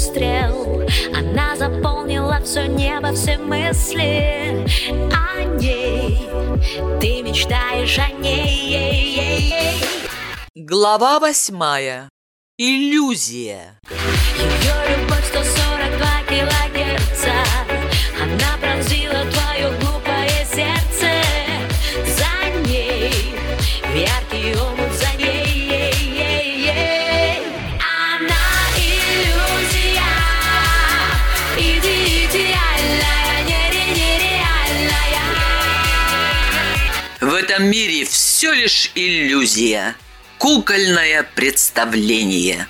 выстрел Она заполнила все небо, все мысли О ней. Ты мечтаешь о ней Глава восьмая. Иллюзия. Ее любовь 142 килогерца. Она пронзила твое глупое сердце. За ней яркий омут лишь иллюзия. Кукольное представление.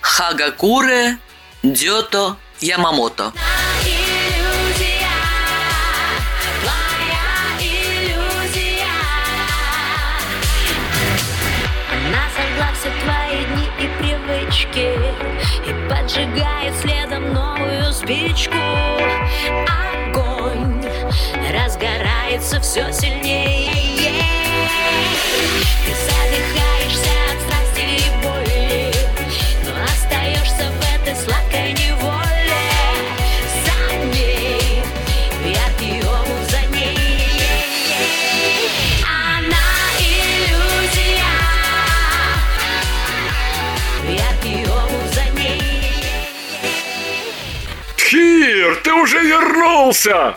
Хагакуре Дёто Ямамото. И поджигает следом новую спичку Огонь разгорается все сильнее Кир, ты уже вернулся!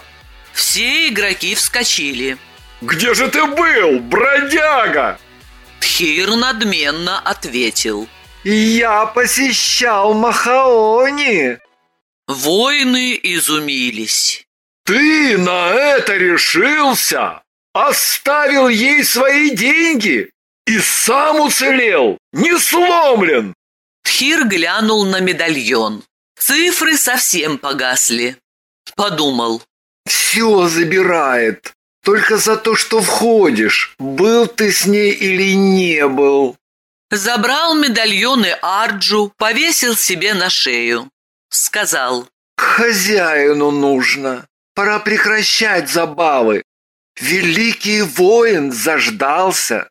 Все игроки вскочили. Где же ты был, бродяга? Тхир надменно ответил. Я посещал Махаони. Воины изумились. Ты на это решился? Оставил ей свои деньги? И сам уцелел, не сломлен. Тхир глянул на медальон. Цифры совсем погасли. Подумал. Все забирает. Только за то, что входишь. Был ты с ней или не был. Забрал медальоны Арджу, повесил себе на шею. Сказал. К хозяину нужно. Пора прекращать забавы. Великий воин заждался.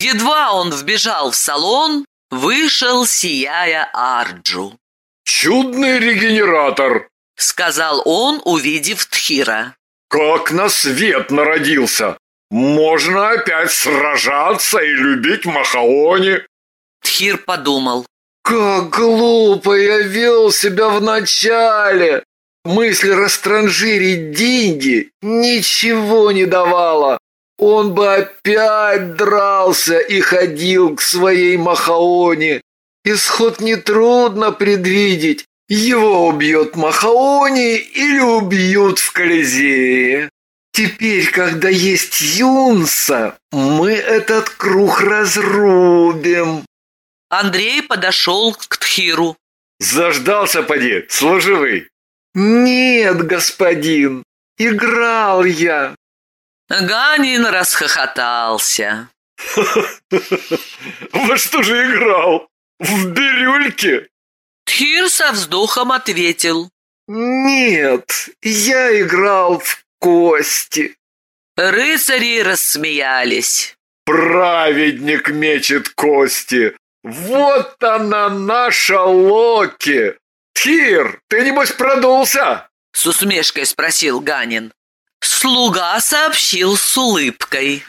Едва он вбежал в салон, вышел, сияя Арджу. Чудный регенератор. Сказал он, увидев Тхира. Как на свет народился. Можно опять сражаться и любить Махаони. Тхир подумал. Как глупо я вел себя вначале. Мысль растранжирить деньги ничего не давала. Он бы опять дрался и ходил к своей Махаоне. Исход нетрудно предвидеть. Его убьет Махаони или убьют в Колизее. Теперь, когда есть Юнса, мы этот круг разрубим. Андрей подошел к Тхиру. Заждался, поди, служивый. Нет, господин, играл я. Ганин расхохотался. Во что же играл? В бирюльке? Тхир со вздохом ответил. Нет, я играл в кости. Рыцари рассмеялись. Праведник мечет кости. Вот она наша Локи. Тир, ты небось продулся? С усмешкой спросил Ганин. Слуга сообщил с улыбкой.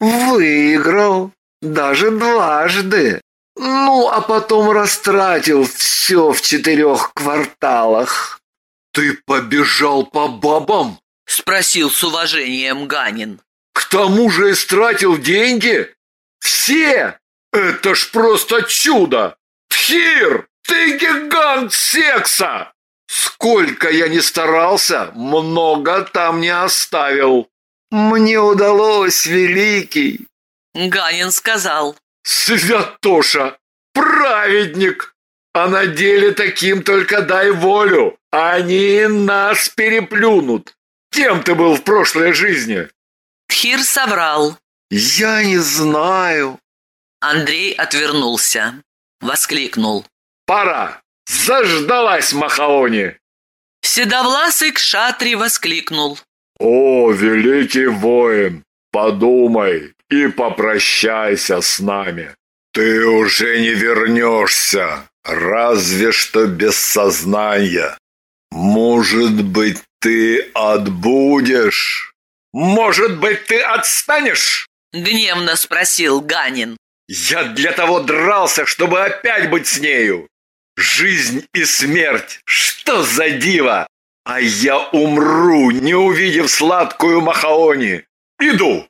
Выиграл, даже дважды. Ну, а потом растратил все в четырех кварталах. Ты побежал по бабам? Спросил с уважением Ганин. К тому же истратил деньги? Все! Это ж просто чудо! Тхир, ты гигант секса! Сколько я не старался, много там не оставил. Мне удалось, великий. Ганин сказал. Святоша, праведник! А на деле таким только дай волю, они нас переплюнут. Кем ты был в прошлой жизни? Тхир соврал. Я не знаю. Андрей отвернулся. Воскликнул. Пора! Заждалась Махаони! Седовласый кшатри воскликнул. О, великий воин, подумай и попрощайся с нами. Ты уже не вернешься. Разве что без сознания. Может быть, ты отбудешь? Может быть, ты отстанешь? Гневно спросил Ганин. Я для того дрался, чтобы опять быть с нею. Жизнь и смерть, что за диво! А я умру, не увидев сладкую Махаони. Иду.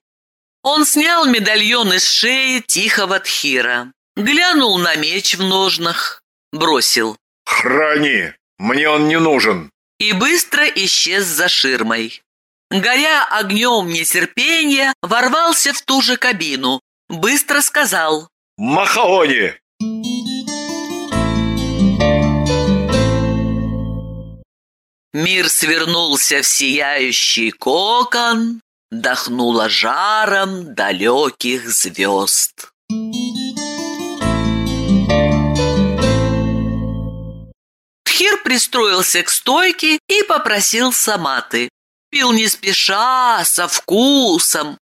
Он снял медальон из шеи тихого Тхира, глянул на меч в ножнах, бросил Храни, мне он не нужен. и быстро исчез за ширмой. Горя огнем нетерпения, ворвался в ту же кабину, быстро сказал Махаони! Мир свернулся в сияющий кокон, дохнуло жаром далеких звезд. Тхир пристроился к стойке и попросил саматы. Пил не спеша, со вкусом.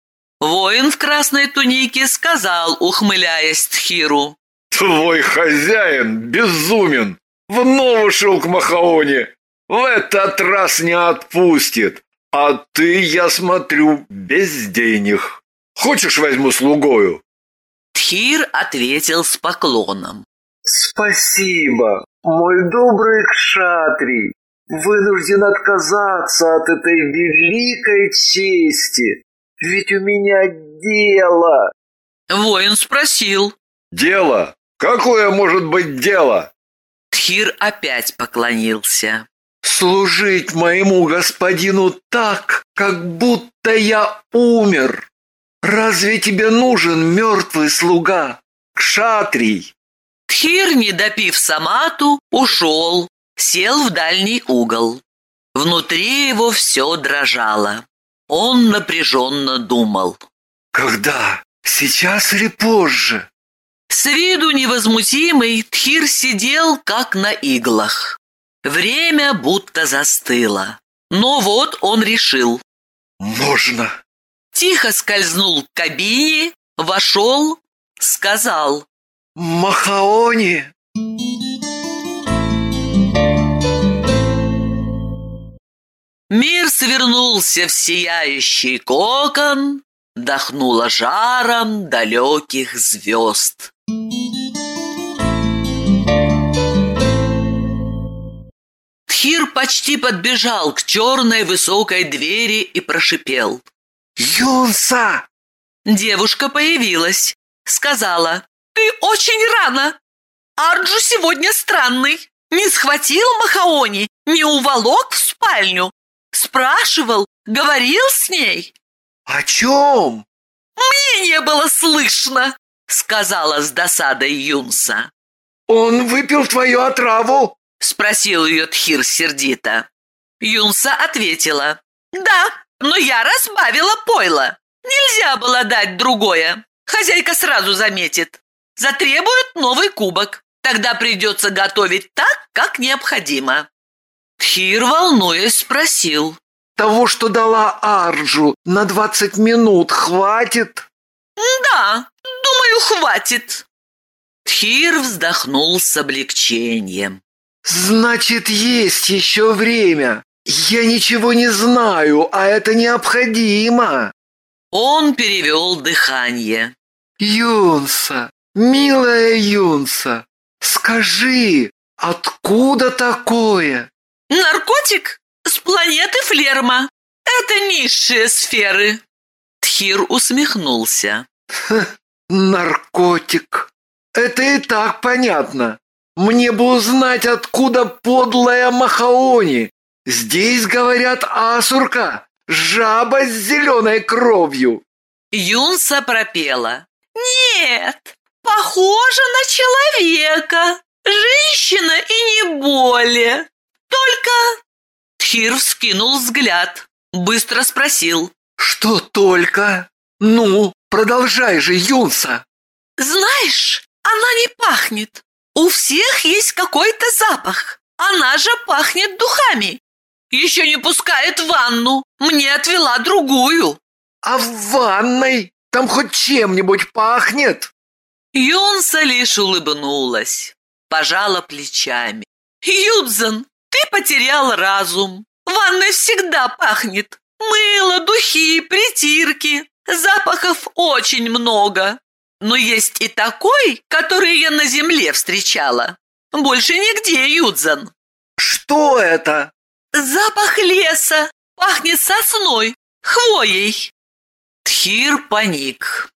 Воин в красной тунике сказал, ухмыляясь Тхиру. Твой хозяин безумен. Вновь ушел к Махаоне. В этот раз не отпустит. А ты, я смотрю, без денег. Хочешь, возьму слугою? Тхир ответил с поклоном. Спасибо, мой добрый кшатрий. Вынужден отказаться от этой великой чести. Ведь у меня дело. Воин спросил. Дело? Какое может быть дело? Тхир опять поклонился. Служить моему господину так, как будто я умер. Разве тебе нужен мертвый слуга? Кшатрий. Тхир, не допив самату, ушел, сел в дальний угол. Внутри его все дрожало. Он напряженно думал. Когда? Сейчас или позже? С виду невозмутимый Тхир сидел, как на иглах. Время будто застыло. Но вот он решил. Можно. Тихо скользнул к кабине, вошел, сказал. Махаони. Мир свернулся в сияющий кокон, дохнуло жаром далеких звезд. Тхир почти подбежал к черной высокой двери и прошипел. Юнса! Девушка появилась, сказала, «Ты очень рано! Арджу сегодня странный. Не схватил Махаони, не уволок в спальню. Спрашивал, говорил с ней. О чем? Мне не было слышно, сказала с досадой Юнса. Он выпил твою отраву? Спросил ее Тхир сердито. Юнса ответила, да, но я разбавила пойло. Нельзя было дать другое. Хозяйка сразу заметит. Затребует новый кубок. Тогда придется готовить так, как необходимо. Тхир, волнуясь, спросил. Того, что дала Арджу, на двадцать минут хватит? Да, думаю, хватит. Тхир вздохнул с облегчением. Значит, есть еще время. Я ничего не знаю, а это необходимо. Он перевел дыхание. Юнса, милая Юнса, скажи, откуда такое? Наркотик с планеты Флерма. Это низшие сферы. Тхир усмехнулся. Наркотик. Это и так понятно. Мне бы узнать, откуда подлая Махаони. Здесь говорят асурка, жаба с зеленой кровью. Юнса пропела. Нет, похоже на человека. Женщина и не более. Только... Тхир вскинул взгляд, быстро спросил. Что только? Ну, продолжай же, Юнса. Знаешь, она не пахнет. У всех есть какой-то запах. Она же пахнет духами. Еще не пускает в ванну. Мне отвела другую. А в ванной там хоть чем-нибудь пахнет? Юнса лишь улыбнулась. пожала плечами. «Юдзен, ты потерял разум. Ванной всегда пахнет. Мыло, духи, притирки. Запахов очень много. Но есть и такой, который я на земле встречала. Больше нигде, Юдзен. Что это? Запах леса. Пахнет сосной, хвоей. Тхир паник.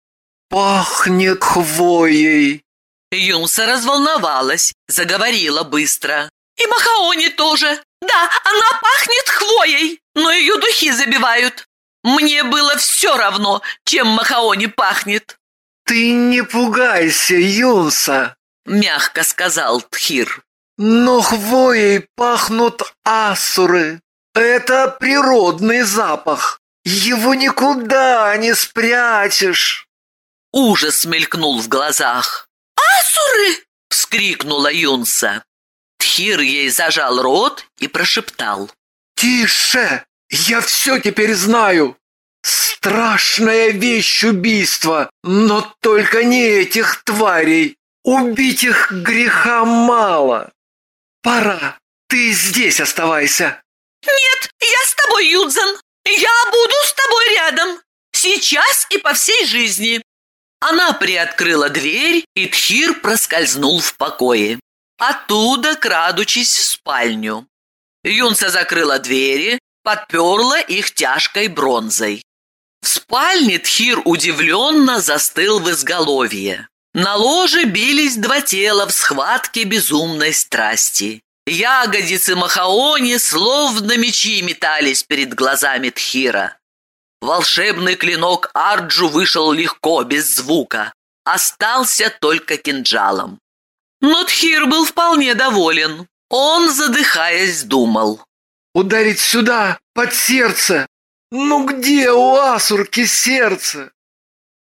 Пахнет хвоей. Юнса разволновалась, заговорила быстро. И Махаони тоже. Да, она пахнет хвоей, но ее духи забивают. Мне было все равно, чем Махаони пахнет. Ты не пугайся, Юнса, мягко сказал Тхир. Но хвоей пахнут асуры. Это природный запах. Его никуда не спрячешь. Ужас мелькнул в глазах. «Асуры!» — вскрикнула Юнса. Тхир ей зажал рот и прошептал. «Тише! Я все теперь знаю! Страшная вещь убийства, но только не этих тварей! Убить их греха мало! Пора! Ты здесь оставайся!» «Нет, я с тобой, Юдзен! Я буду с тобой рядом! Сейчас и по всей жизни!» Она приоткрыла дверь, и Тхир проскользнул в покое. Оттуда, крадучись в спальню. Юнса закрыла двери, подперла их тяжкой бронзой. В спальне Тхир удивленно застыл в изголовье. На ложе бились два тела в схватке безумной страсти. Ягодицы Махаони словно мечи метались перед глазами Тхира. Волшебный клинок Арджу вышел легко, без звука. Остался только кинжалом. Но Тхир был вполне доволен. Он, задыхаясь, думал. «Ударить сюда, под сердце! Ну где у Асурки сердце?»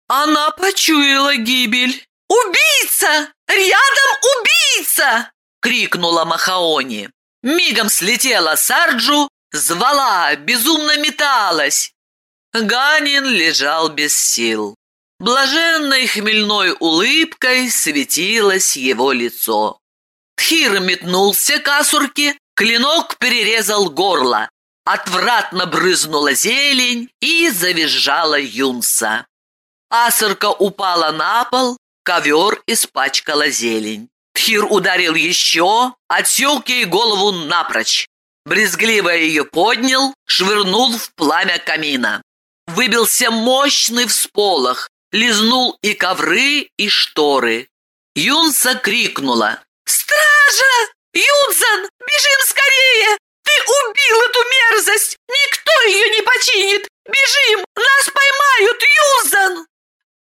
Она почуяла гибель. «Убийца! Рядом убийца!» — крикнула Махаони. Мигом слетела Сарджу, звала, безумно металась. Ганин лежал без сил. Блаженной хмельной улыбкой светилось его лицо. Тхир метнулся к асурке, клинок перерезал горло. Отвратно брызнула зелень и завизжала юнса. Асурка упала на пол, ковер испачкала зелень. Тхир ударил еще, отсек ей голову напрочь. Брезгливо ее поднял, швырнул в пламя камина. Выбился мощный всполох, лизнул и ковры, и шторы. Юнса крикнула. «Стража! Юнсан, бежим скорее! Убил эту мерзость! Никто ее не починит! Бежим! Нас поймают, Юнсан!»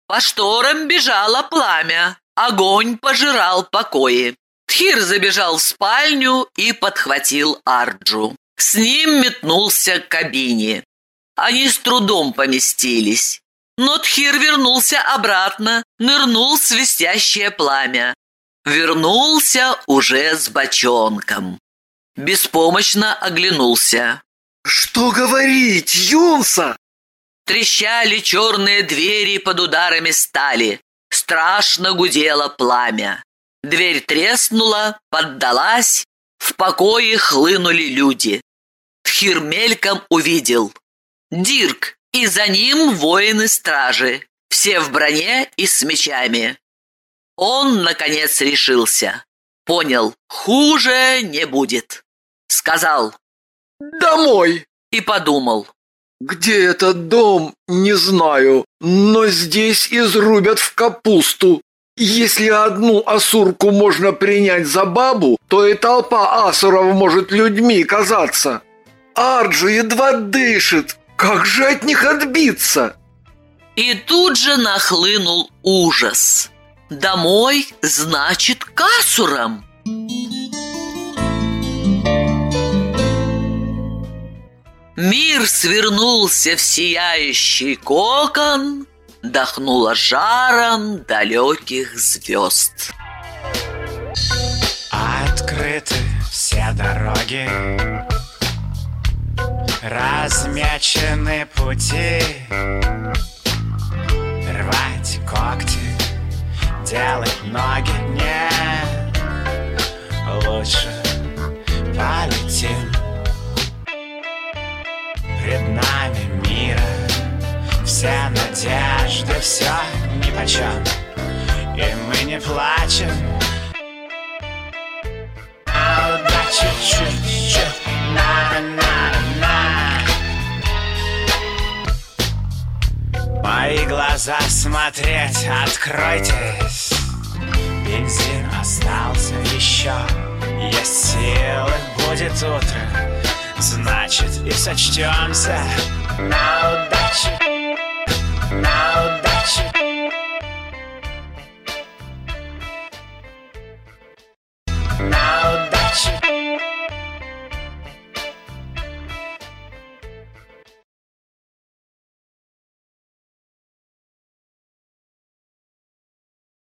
По шторам бежало пламя. Огонь пожирал покои. Тхир забежал в спальню и подхватил Арджу. С ним метнулся к кабине. Они с трудом поместились. Но Тхир вернулся обратно, нырнул свистящее пламя. Вернулся уже с бочонком. Беспомощно оглянулся. «Что говорить, Юнса?» Трещали черные двери под ударами стали. Страшно гудело пламя. Дверь треснула, поддалась. В покое хлынули люди. Тхир мельком увидел. Дирк и за ним воины-стражи, все в броне и с мечами. Он, наконец, решился. Понял, хуже не будет. Сказал «Домой!» и подумал. «Где этот дом, не знаю, но здесь изрубят в капусту. Если одну асурку можно принять за бабу, то и толпа асуров может людьми казаться. Арджу едва дышит, как же от них отбиться? И тут же нахлынул ужас. Домой значит касуром. Мир свернулся в сияющий кокон, Дохнуло жаром далеких звезд. Открыты все дороги Размечены пути Рвать когти, делать ноги? Не лучше полетим. Пред нами мира. Все надежды, все нипочем И мы не плачем. А удача чуть-чуть. Мои глаза смотреть, откройтесь. Бензин остался еще. Есть силы, будет утро. Значит и сочтемся На удачу На